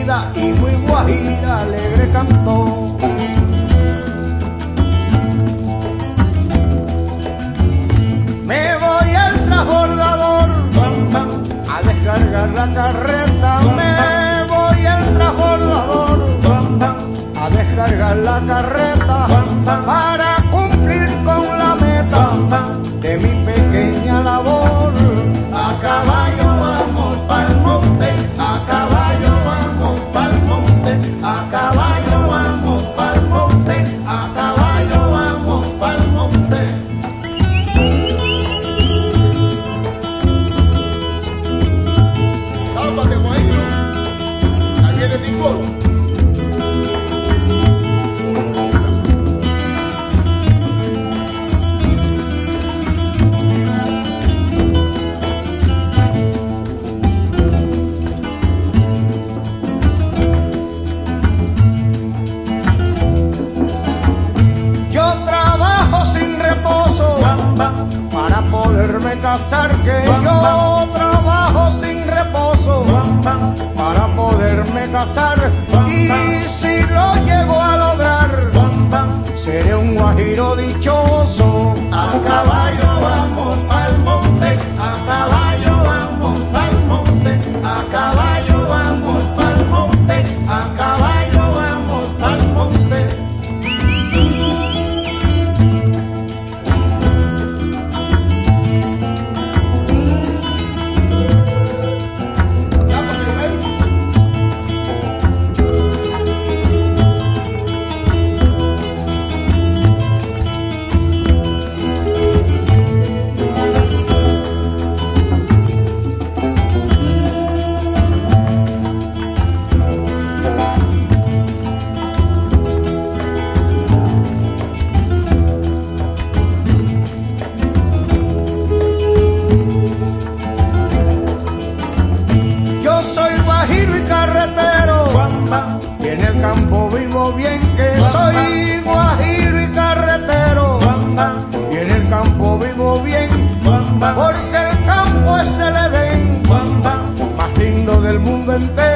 y muy guajira alegre cantó. Me voy al transbordador a descargar la carreta. Me voy al transbordador a descargar la carreta Viene Nicolo. Yo trabajo sin reposo para poderme casar, que yo trabajo sin Y si lo llego a lograr, seré un guajiro dichoso. A Y en el campo vivo bien que soy guajiro y carretero. Y en el campo vivo bien porque el campo es el Edén más lindo del mundo entero.